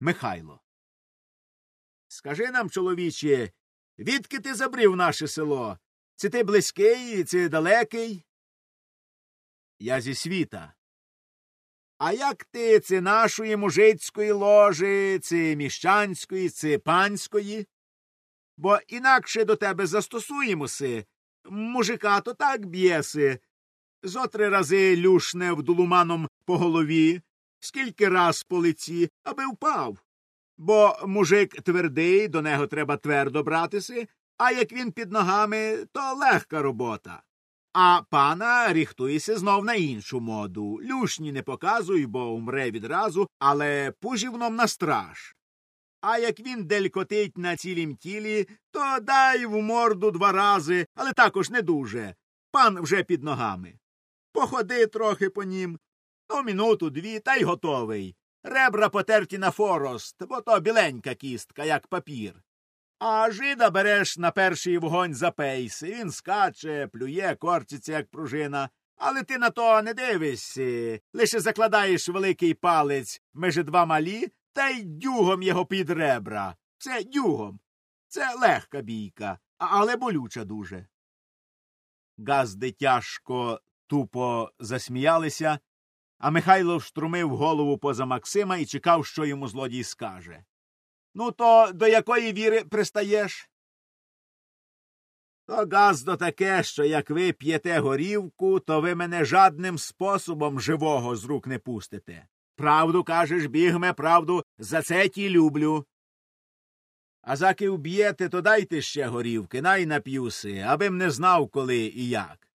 Михайло. Скажи нам, чоловіче, відки ти забрів наше село? Це ти близький, це далекий? Я зі світа. А як ти це нашої мужицької ложі, це міщанської, це панської? Бо інакше до тебе застосуємося. Мужика то так б'єси. Зо три рази люшне вдулуманом по голові, скільки раз по лиці, аби впав. Бо мужик твердий, до нього треба твердо братися, а як він під ногами, то легка робота. А пана ріхтується знов на іншу моду. Люшні не показуй, бо умре відразу, але пужівном на страж. А як він делькотить на цілім тілі, то дай в морду два рази, але також не дуже. Пан вже під ногами. Походи трохи по нім, ну, минуту дві, та й готовий. Ребра потерті на форост, бо то біленька кістка, як папір. А жида береш на перший вогонь за пейси. Він скаче, плює, корчиться, як пружина. Але ти на то не дивишся. Лише закладаєш великий палець межи два малі та й дюгом його під ребра. Це дюгом. Це легка бійка, але болюча дуже. Газди тяжко, тупо засміялися, а Михайло вштрумив голову поза Максима і чекав, що йому злодій скаже. Ну, то до якої віри пристаєш? То газдо таке, що як ви п'єте горівку, то ви мене жадним способом живого з рук не пустите. Правду кажеш, бігме, правду, за це ті люблю. А заки вб'єте, то дайте ще горівки, най нап'юси, аби не знав, коли і як.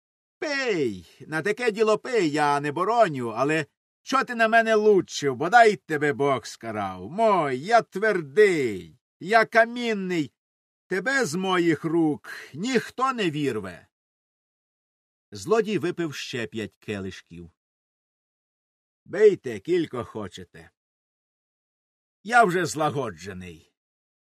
Пий, на таке діло пий, я не бороню, але що ти на мене лучив, бодай тебе Бог скарав. Мой, я твердий, я камінний. Тебе з моїх рук ніхто не вірве. Злодій випив ще п'ять келишків. Бийте, кілько хочете. Я вже злагоджений.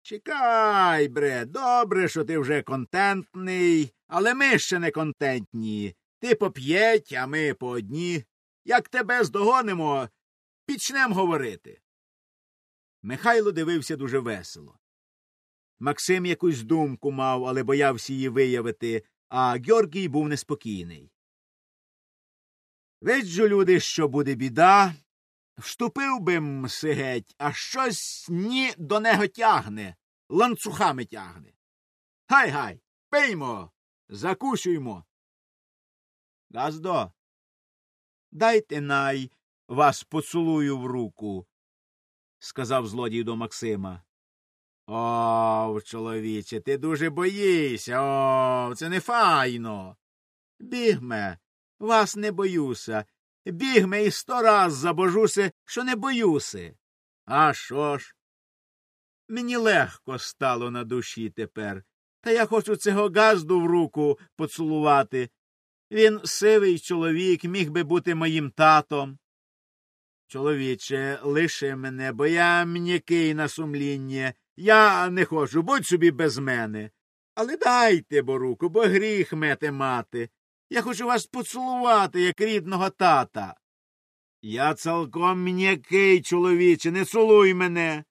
Чекай, бре, добре, що ти вже контентний, але ми ще не контентні. Ти по п'ять, а ми по одні. Як тебе здогонимо, пічнем говорити. Михайло дивився дуже весело. Максим якусь думку мав, але боявся її виявити, а Георгій був неспокійний. Виджу, люди, що буде біда. Вступив би мси геть, а щось ні до нього тягне, ланцюгами тягне. Гай гай, пиймо, закусюймо. Газдо, дайте най вас поцілую в руку, сказав злодій до Максима. О, чоловіче, ти дуже боїшся. О, це не файно. Бігме, вас не боюся. Бігме і сто раз забожуся, що не боюся. А що ж? Мені легко стало на душі тепер, та я хочу цього газду в руку поцілувати. Він сивий чоловік, міг би бути моїм татом. Чоловіче, лиши мене, бо я м'який на сумління. Я не хочу, будь собі без мене. Але дайте бо руку, бо гріх мете мати. Я хочу вас поцілувати, як рідного тата. Я цілком м'який, чоловіче, не цілуй мене.